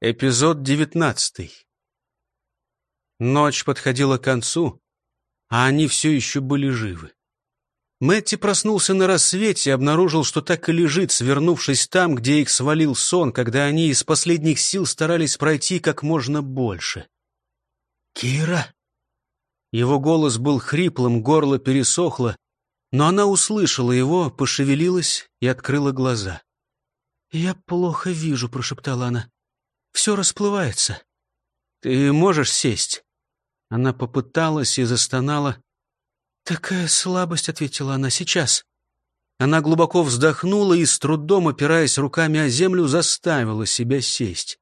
Эпизод девятнадцатый. Ночь подходила к концу, а они все еще были живы. Мэтти проснулся на рассвете и обнаружил, что так и лежит, свернувшись там, где их свалил сон, когда они из последних сил старались пройти как можно больше. «Кира!» Его голос был хриплым, горло пересохло, но она услышала его, пошевелилась и открыла глаза. «Я плохо вижу», — прошептала она. Все расплывается. Ты можешь сесть?» Она попыталась и застонала. «Такая слабость», — ответила она, — «сейчас». Она глубоко вздохнула и, с трудом опираясь руками о землю, заставила себя сесть.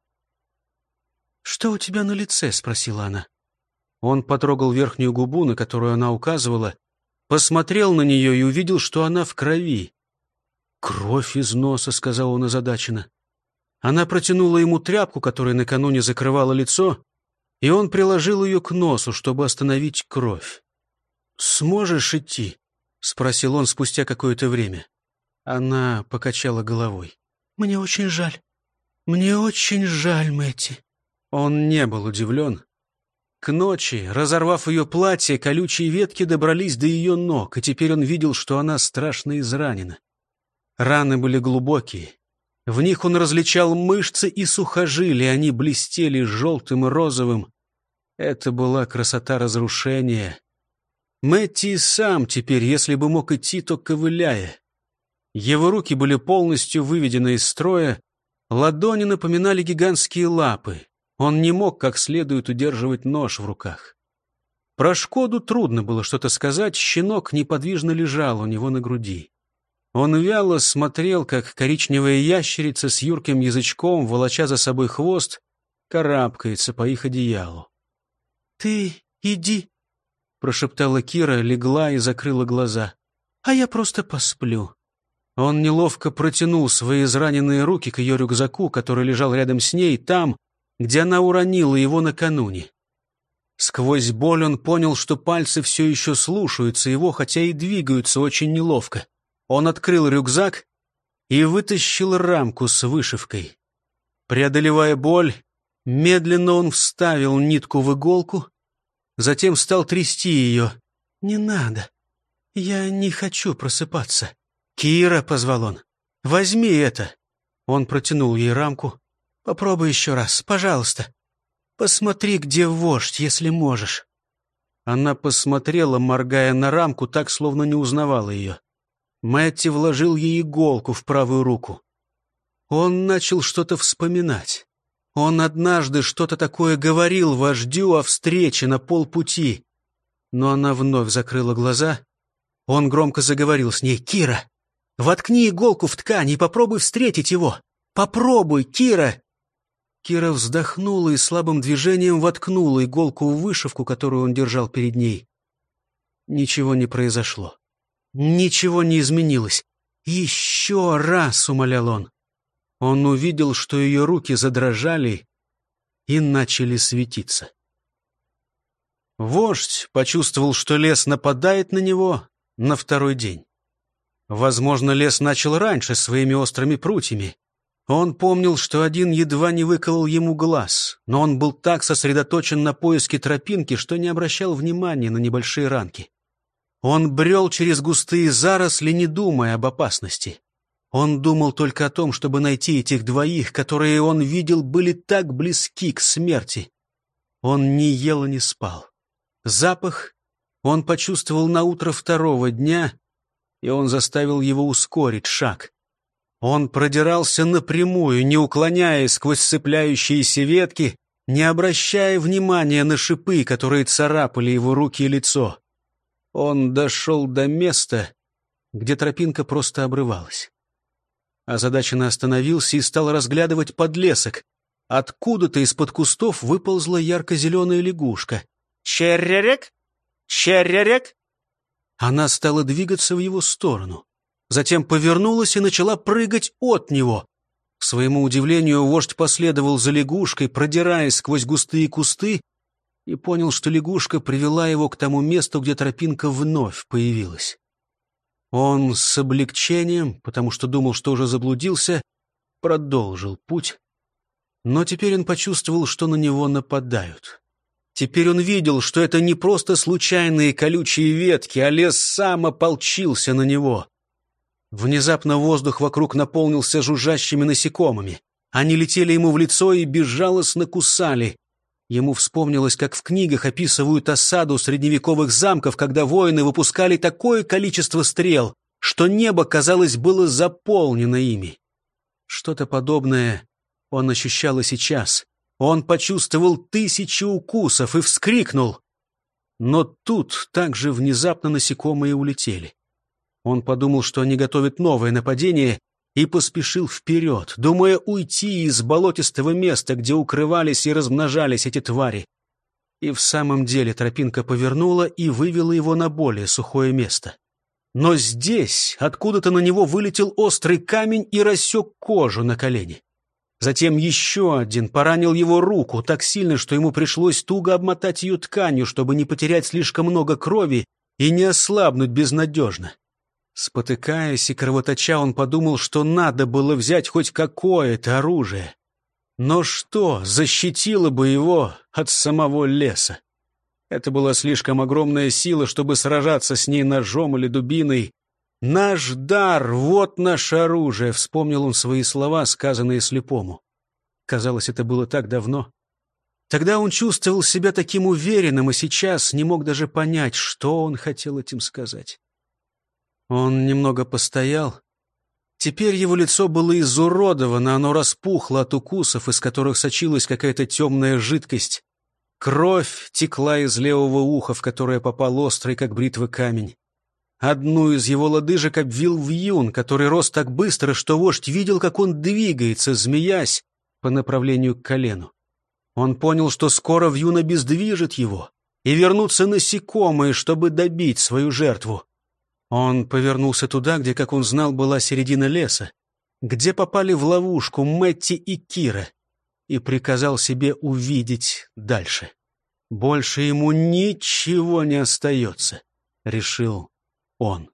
«Что у тебя на лице?» — спросила она. Он потрогал верхнюю губу, на которую она указывала, посмотрел на нее и увидел, что она в крови. «Кровь из носа», — сказал он озадаченно. Она протянула ему тряпку, которая накануне закрывала лицо, и он приложил ее к носу, чтобы остановить кровь. «Сможешь идти?» — спросил он спустя какое-то время. Она покачала головой. «Мне очень жаль. Мне очень жаль, Мэтти». Он не был удивлен. К ночи, разорвав ее платье, колючие ветки добрались до ее ног, и теперь он видел, что она страшно изранена. Раны были глубокие, в них он различал мышцы и сухожилия, они блестели желтым и розовым. Это была красота разрушения. Мэтти сам теперь, если бы мог идти, то ковыляя. Его руки были полностью выведены из строя, ладони напоминали гигантские лапы. Он не мог как следует удерживать нож в руках. Про Шкоду трудно было что-то сказать, щенок неподвижно лежал у него на груди. Он вяло смотрел, как коричневая ящерица с юрким язычком, волоча за собой хвост, карабкается по их одеялу. «Ты иди», — прошептала Кира, легла и закрыла глаза. «А я просто посплю». Он неловко протянул свои израненные руки к ее рюкзаку, который лежал рядом с ней, там, где она уронила его накануне. Сквозь боль он понял, что пальцы все еще слушаются его, хотя и двигаются очень неловко. Он открыл рюкзак и вытащил рамку с вышивкой. Преодолевая боль, медленно он вставил нитку в иголку, затем стал трясти ее. «Не надо. Я не хочу просыпаться». «Кира», — позвал он, — «возьми это». Он протянул ей рамку. «Попробуй еще раз, пожалуйста. Посмотри, где вождь, если можешь». Она посмотрела, моргая на рамку, так, словно не узнавала ее. Мэтти вложил ей иголку в правую руку. Он начал что-то вспоминать. Он однажды что-то такое говорил вождю о встрече на полпути. Но она вновь закрыла глаза. Он громко заговорил с ней. «Кира, воткни иголку в ткань и попробуй встретить его. Попробуй, Кира!» Кира вздохнула и слабым движением воткнула иголку в вышивку, которую он держал перед ней. Ничего не произошло. Ничего не изменилось. «Еще раз!» — умолял он. Он увидел, что ее руки задрожали и начали светиться. Вождь почувствовал, что лес нападает на него на второй день. Возможно, лес начал раньше своими острыми прутьями. Он помнил, что один едва не выколол ему глаз, но он был так сосредоточен на поиске тропинки, что не обращал внимания на небольшие ранки. Он брел через густые заросли, не думая об опасности. Он думал только о том, чтобы найти этих двоих, которые он видел были так близки к смерти. Он не ел и не спал. Запах он почувствовал на утро второго дня, и он заставил его ускорить шаг. Он продирался напрямую, не уклоняясь сквозь цепляющиеся ветки, не обращая внимания на шипы, которые царапали его руки и лицо. Он дошел до места, где тропинка просто обрывалась. Озадаченно остановился и стал разглядывать подлесок. Откуда-то из-под кустов выползла ярко-зеленая лягушка. «Черререк! Черререк!» Она стала двигаться в его сторону. Затем повернулась и начала прыгать от него. К своему удивлению, вождь последовал за лягушкой, продираясь сквозь густые кусты и понял, что лягушка привела его к тому месту, где тропинка вновь появилась. Он с облегчением, потому что думал, что уже заблудился, продолжил путь. Но теперь он почувствовал, что на него нападают. Теперь он видел, что это не просто случайные колючие ветки, а лес сам ополчился на него. Внезапно воздух вокруг наполнился жужжащими насекомыми. Они летели ему в лицо и безжалостно кусали. Ему вспомнилось, как в книгах описывают осаду средневековых замков, когда воины выпускали такое количество стрел, что небо, казалось, было заполнено ими. Что-то подобное он ощущал и сейчас. Он почувствовал тысячи укусов и вскрикнул. Но тут также внезапно насекомые улетели. Он подумал, что они готовят новое нападение, и поспешил вперед, думая уйти из болотистого места, где укрывались и размножались эти твари. И в самом деле тропинка повернула и вывела его на более сухое место. Но здесь откуда-то на него вылетел острый камень и рассек кожу на колени. Затем еще один поранил его руку так сильно, что ему пришлось туго обмотать ее тканью, чтобы не потерять слишком много крови и не ослабнуть безнадежно. Спотыкаясь и кровоточа, он подумал, что надо было взять хоть какое-то оружие. Но что защитило бы его от самого леса? Это была слишком огромная сила, чтобы сражаться с ней ножом или дубиной. «Наш дар — вот наше оружие», — вспомнил он свои слова, сказанные слепому. Казалось, это было так давно. Тогда он чувствовал себя таким уверенным, и сейчас не мог даже понять, что он хотел этим сказать. Он немного постоял. Теперь его лицо было изуродовано, оно распухло от укусов, из которых сочилась какая-то темная жидкость. Кровь текла из левого уха, в которое попал острый, как бритвы, камень. Одну из его лодыжек обвил вьюн, который рос так быстро, что вождь видел, как он двигается, змеясь по направлению к колену. Он понял, что скоро вьюн обездвижит его, и вернутся насекомые, чтобы добить свою жертву. Он повернулся туда, где, как он знал, была середина леса, где попали в ловушку Мэтти и Кира, и приказал себе увидеть дальше. Больше ему ничего не остается, решил он.